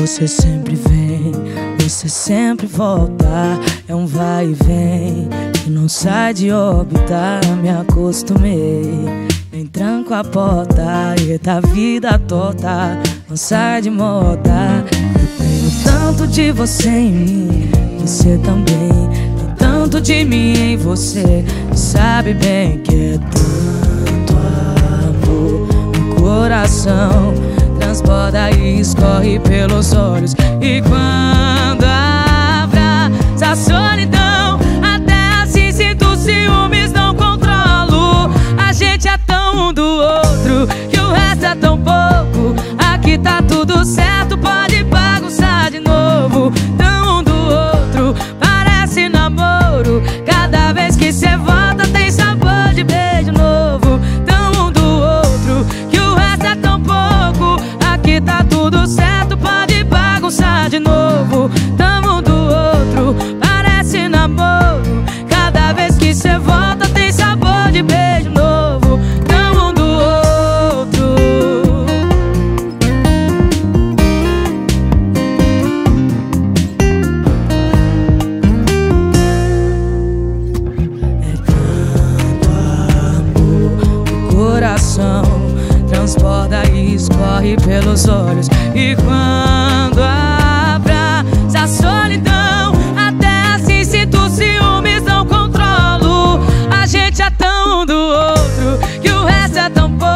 Você sempre vem, você sempre volta. É um vai e vem que não sai de órbita. Me acostumei, nem tranco a porta. E da vida torta, não sai de moda. Eu tenho tanto de você em mim, você também. Tem tanto de mim em você, sabe bem que é tanto escorre pelos olhos. E quando abraça a solidão Até assim sinto ciúmes, não controlo. A gente é tão um do outro que o resto é tão pouco. Aqui tá tudo certo, pode bagunçar de novo. corre pelos olhos. E quando abraça a solidão Até assim sinto ciúmes, não controlo. A gente é tão um do outro Que o resto é tão pouco.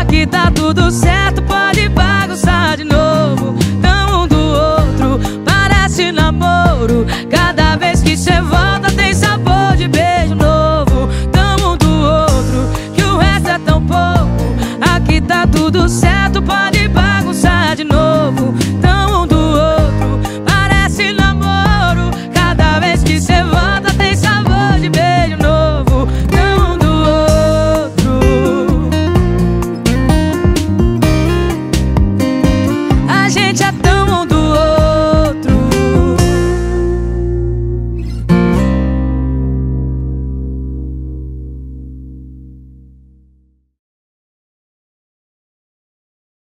Aqui tá tudo certo, pode bagunçar de novo. Tão um do outro, parece namoro. Cada vez que cê volta tem sabor de beijo novo. Tão um do outro, que o resto é tão pouco. Aqui tá tudo certo